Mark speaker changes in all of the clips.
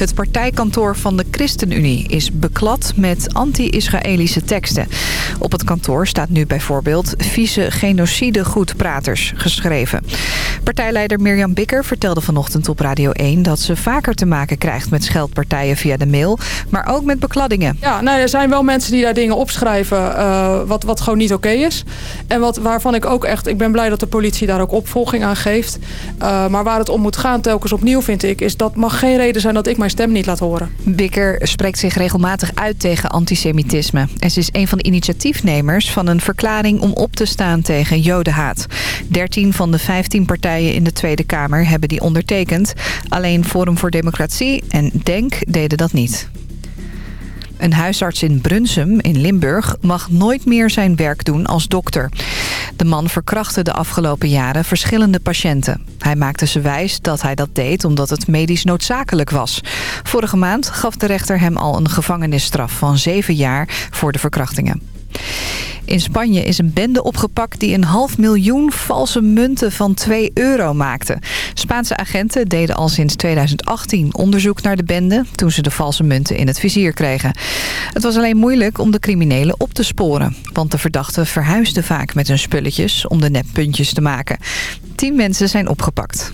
Speaker 1: Het partijkantoor van de ChristenUnie is beklad met anti-Israëlische teksten. Op het kantoor staat nu bijvoorbeeld vieze genocide-goedpraters geschreven. Partijleider Mirjam Bikker vertelde vanochtend op Radio 1... dat ze vaker te maken krijgt met scheldpartijen via de mail... maar ook met bekladdingen.
Speaker 2: Ja, nou, er zijn wel mensen die daar dingen opschrijven uh, wat, wat gewoon niet oké is. En wat, waarvan ik ook echt... Ik ben blij dat de politie daar ook opvolging aan geeft. Uh, maar waar het om moet gaan telkens opnieuw vind ik... is dat mag geen reden zijn dat ik mijn stem niet laat horen.
Speaker 1: Bikker spreekt zich regelmatig uit tegen antisemitisme. En ze is een van de initiatiefnemers van een verklaring om op te staan tegen jodenhaat. 13 van de 15 partijen in de Tweede Kamer hebben die ondertekend. Alleen Forum voor Democratie en DENK deden dat niet. Een huisarts in Brunsum in Limburg mag nooit meer zijn werk doen als dokter. De man verkrachtte de afgelopen jaren verschillende patiënten. Hij maakte ze wijs dat hij dat deed omdat het medisch noodzakelijk was. Vorige maand gaf de rechter hem al een gevangenisstraf van zeven jaar voor de verkrachtingen. In Spanje is een bende opgepakt die een half miljoen valse munten van 2 euro maakte. Spaanse agenten deden al sinds 2018 onderzoek naar de bende... toen ze de valse munten in het vizier kregen. Het was alleen moeilijk om de criminelen op te sporen. Want de verdachten verhuisden vaak met hun spulletjes om de neppuntjes te maken. Tien mensen zijn opgepakt.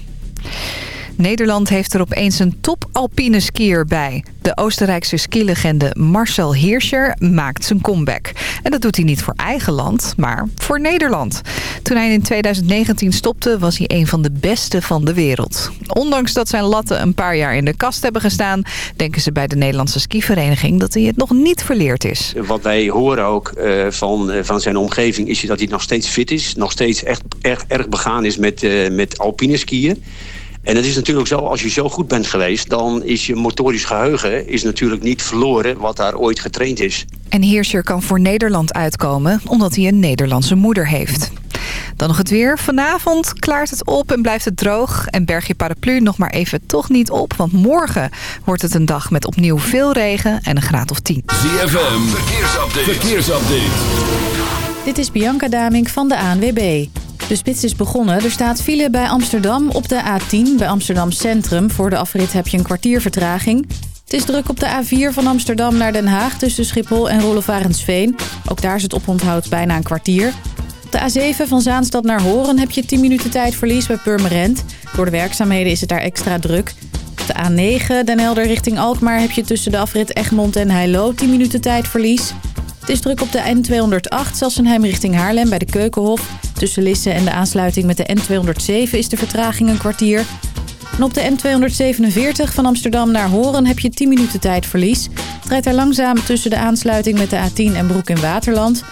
Speaker 1: Nederland heeft er opeens een top-alpine skier bij. De Oostenrijkse skilegende Marcel Hirscher maakt zijn comeback. En dat doet hij niet voor eigen land, maar voor Nederland. Toen hij in 2019 stopte, was hij een van de beste van de wereld. Ondanks dat zijn latten een paar jaar in de kast hebben gestaan... denken ze bij de Nederlandse skivereniging dat hij het nog niet verleerd is.
Speaker 3: Wat wij horen ook uh, van, uh, van zijn omgeving is dat hij nog steeds fit is. Nog steeds echt erg, erg begaan is met, uh, met alpine skiën. En het is natuurlijk zo, als je zo goed bent geweest... dan is je motorisch geheugen is natuurlijk niet verloren wat daar ooit getraind is.
Speaker 1: En Hirscher kan voor Nederland uitkomen omdat hij een Nederlandse moeder heeft. Dan nog het weer. Vanavond klaart het op en blijft het droog. En berg je paraplu nog maar even toch niet op. Want morgen wordt het een dag met opnieuw veel regen en een graad of 10.
Speaker 4: ZFM, verkeersupdate. verkeersupdate.
Speaker 5: Dit is Bianca Damink van de ANWB. De spits is begonnen. Er staat file bij Amsterdam op de A10. Bij Amsterdam Centrum. Voor de afrit heb je een kwartier vertraging. Het is druk op de A4 van Amsterdam naar Den Haag tussen Schiphol en Rollevarensveen. Ook daar zit oponthoud bijna een kwartier. Op de A7 van Zaanstad naar Horen heb je 10 minuten tijdverlies bij Purmerend. Door de werkzaamheden is het daar extra druk. Op de A9 Den Helder richting Alkmaar heb je tussen de afrit Egmond en Heilo 10 minuten tijdverlies. Het is druk op de N208 Sassenheim richting Haarlem bij de Keukenhof. Tussen Lisse en de aansluiting met de N207 is de vertraging een kwartier. En op de N247 van Amsterdam naar Horen heb je 10 minuten tijdverlies. Het rijdt daar langzaam tussen de aansluiting met de A10 en Broek in Waterland.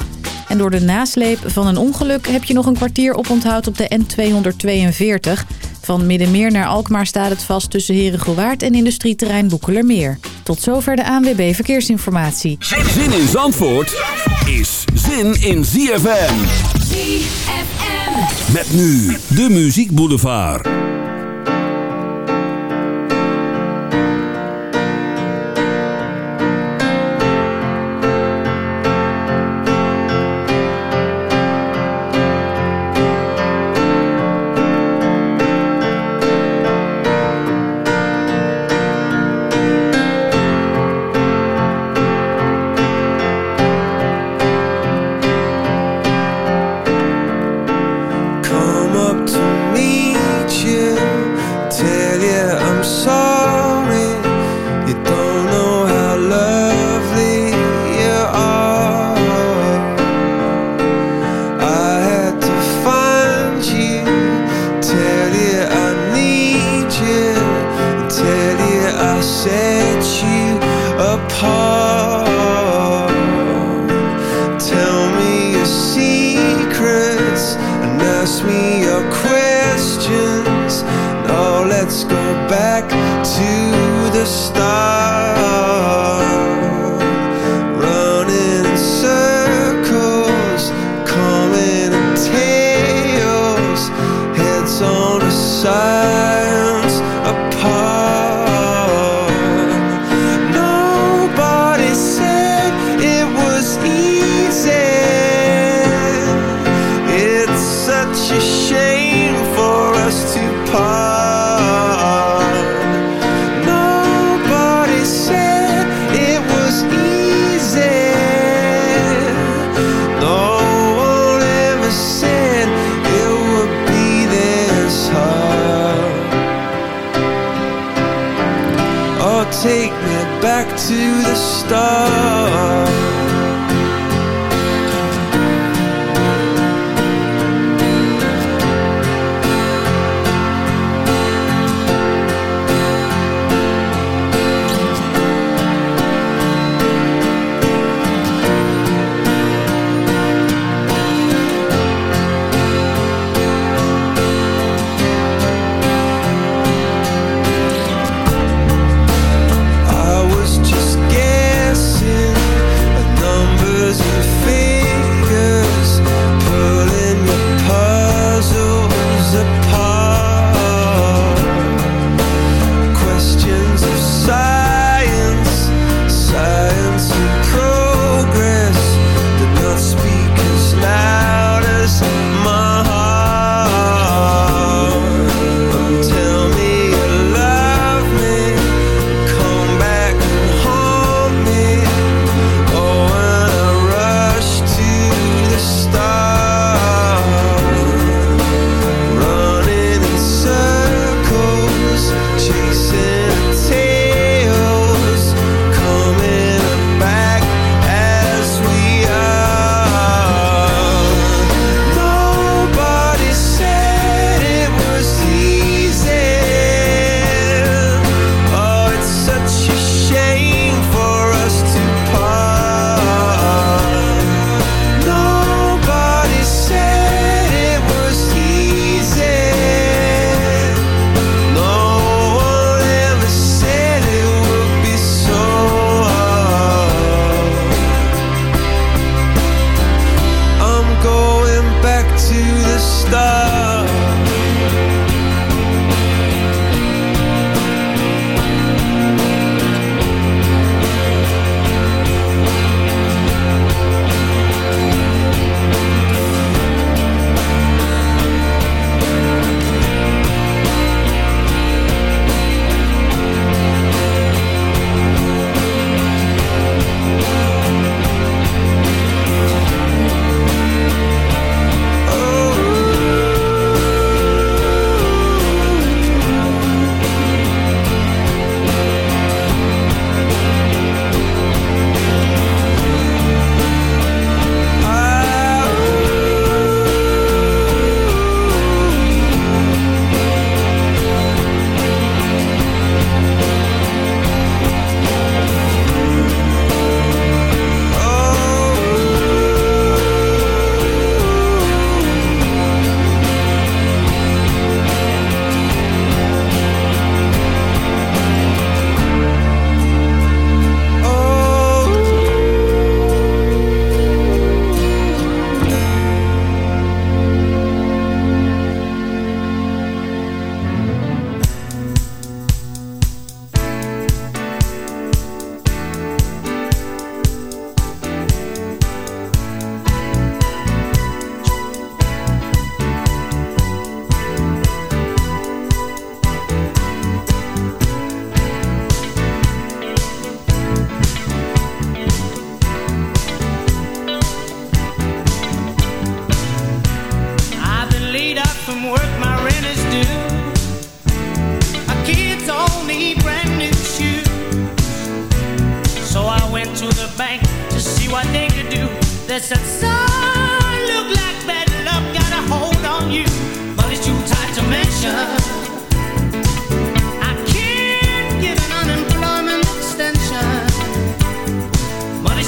Speaker 5: En door de nasleep van een ongeluk heb je nog een kwartier op onthoud op de N242. Van Middenmeer naar Alkmaar staat het vast tussen Herengewaard en industrieterrein Boekelermeer. Tot zover de ANWB Verkeersinformatie.
Speaker 4: Zin in Zandvoort is zin in ZFM.
Speaker 6: ZFM.
Speaker 4: Met nu de Muziek Boulevard.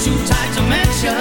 Speaker 6: too tight to
Speaker 7: mention.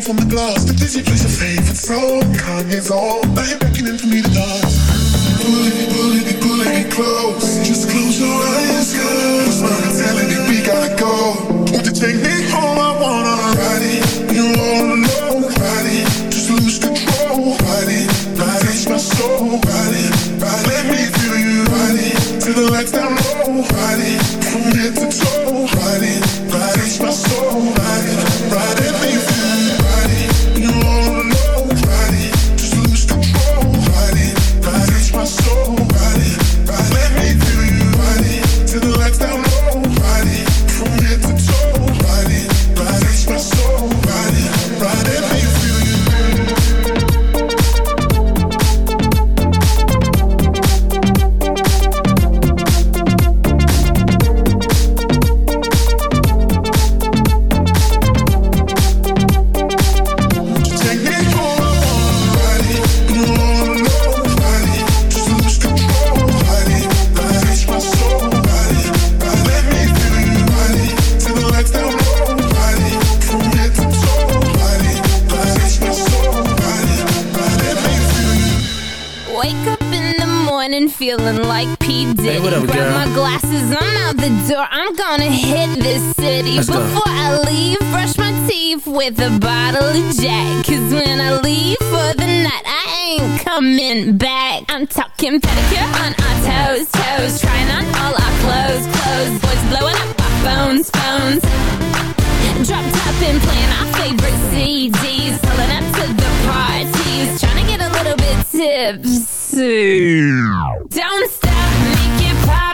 Speaker 7: from the
Speaker 8: glass. The dizzy plays your favorite song. Kanye's on. Now you're beckoning for me to dance.
Speaker 9: Leave, brush my teeth with a bottle of Jack. Cause when I leave for the night, I ain't coming back. I'm talking pedicure on our toes, toes. Trying on all our clothes, clothes. Boys blowing up our phones, phones. Dropped up and playing our favorite CDs. Pulling up to the parties. Trying to get a little bit tipsy. Don't stop, make it pop.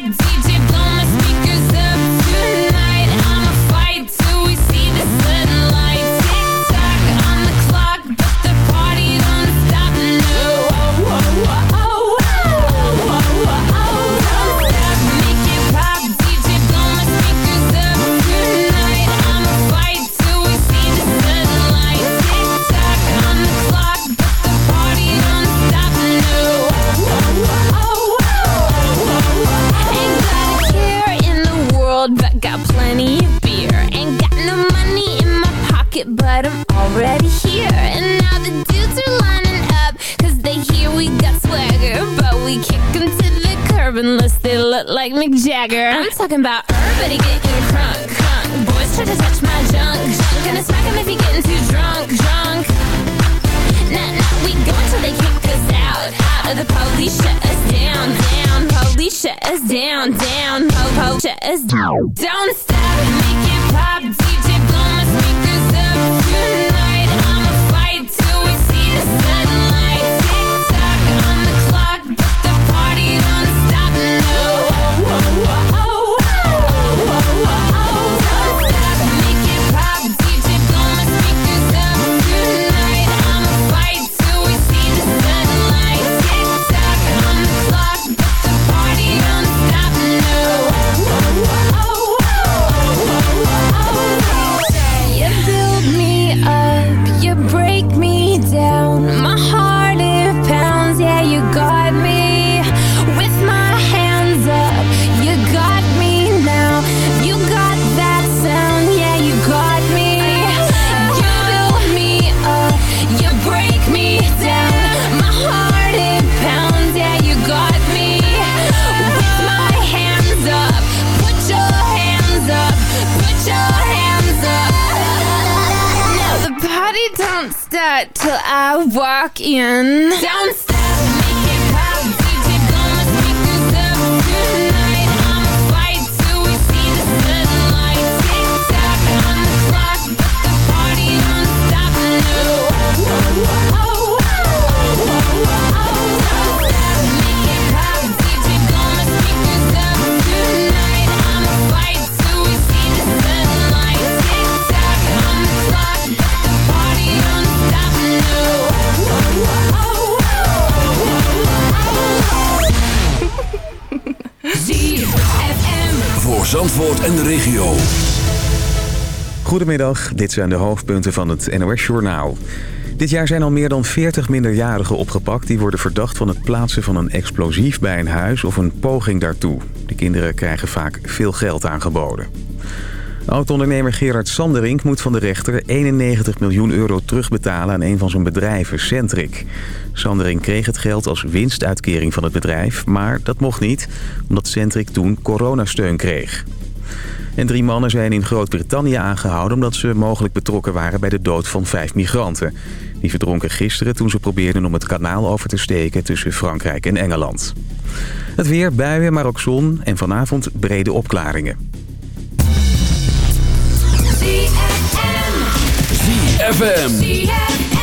Speaker 9: We kick 'em to the curb unless they look like Mick Jagger. I'm talking about everybody getting crunk, crunk. Boys try to touch my junk, junk. Gonna smack 'em if he getting too drunk, drunk. Nah, nah, we go until they kick us out. Out the police, shut us down, down. Police, shut us down, down. Po, po, shut us down. Don't stop, make it pop. DJ, blow my speakers up tonight. Yeah.
Speaker 10: Goedemiddag, dit zijn de hoofdpunten van het NOS-journaal. Dit jaar zijn al meer dan 40 minderjarigen opgepakt... die worden verdacht van het plaatsen van een explosief bij een huis of een poging daartoe. De kinderen krijgen vaak veel geld aangeboden. Oud-ondernemer Gerard Sanderink moet van de rechter 91 miljoen euro terugbetalen aan een van zijn bedrijven, Centric. Sanderink kreeg het geld als winstuitkering van het bedrijf, maar dat mocht niet, omdat Centric toen coronasteun kreeg. En drie mannen zijn in Groot-Brittannië aangehouden omdat ze mogelijk betrokken waren bij de dood van vijf migranten. Die verdronken gisteren toen ze probeerden om het kanaal over te steken tussen Frankrijk en Engeland. Het weer, buien, maar ook zon en vanavond brede opklaringen.
Speaker 4: ZFM.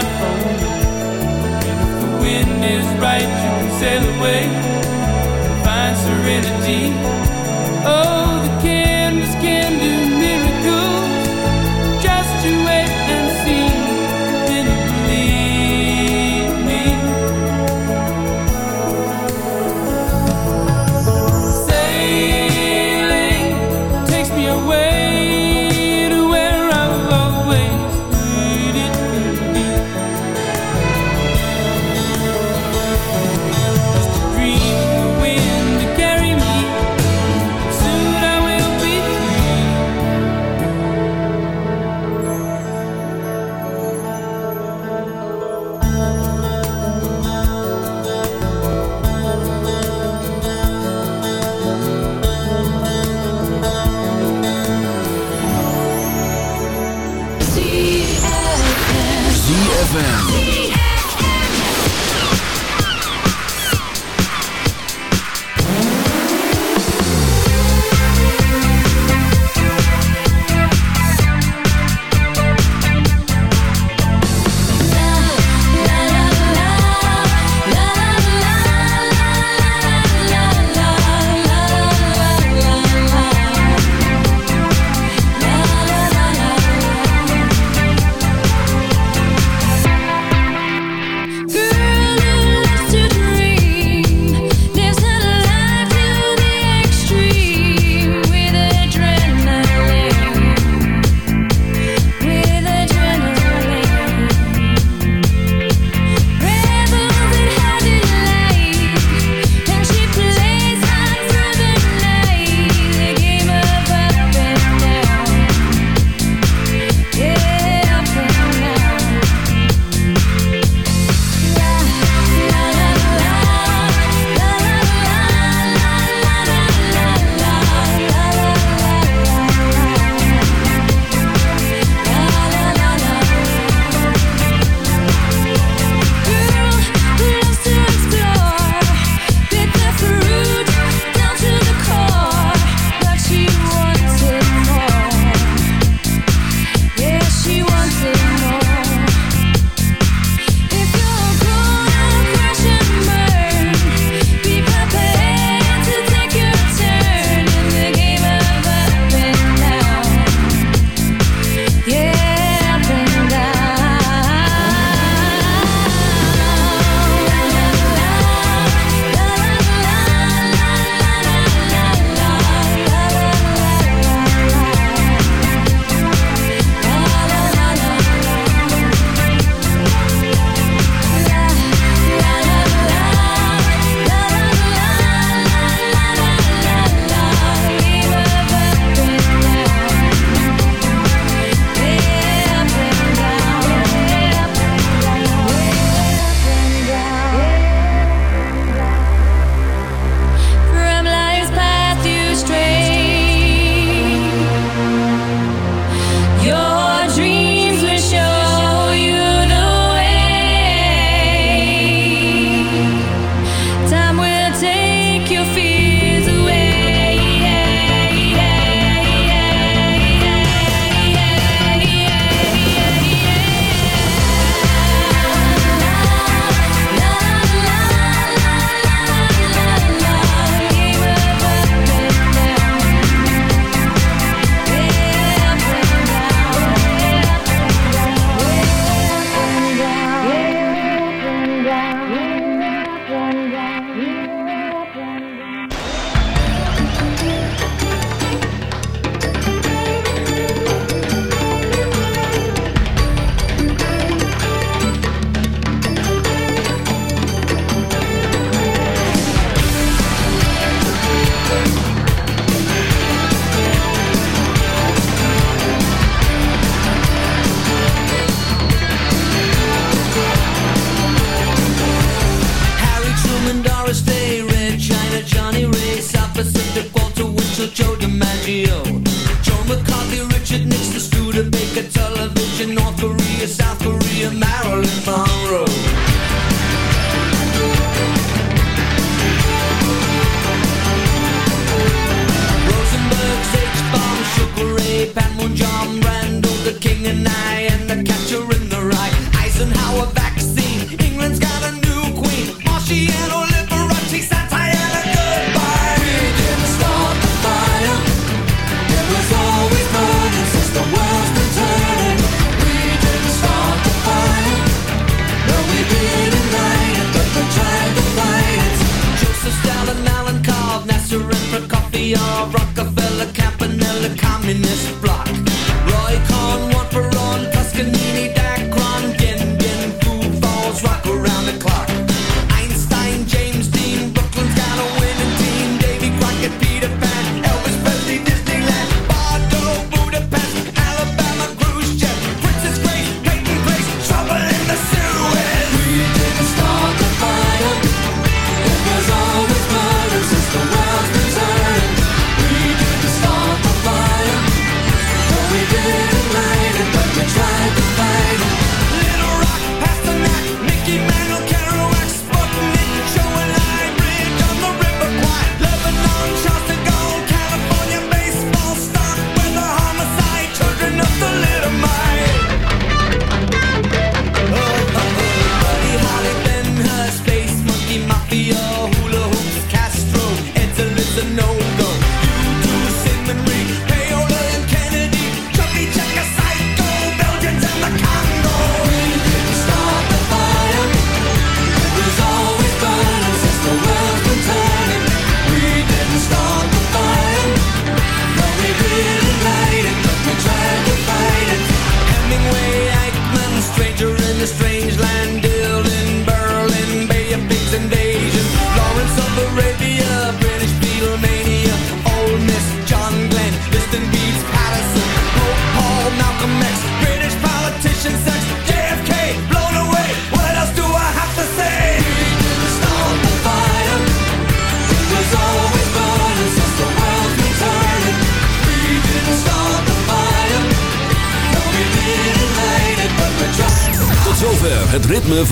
Speaker 11: smartphone. And if the
Speaker 12: wind is right, you can sail away, find
Speaker 9: serenity. Oh, the
Speaker 4: kids.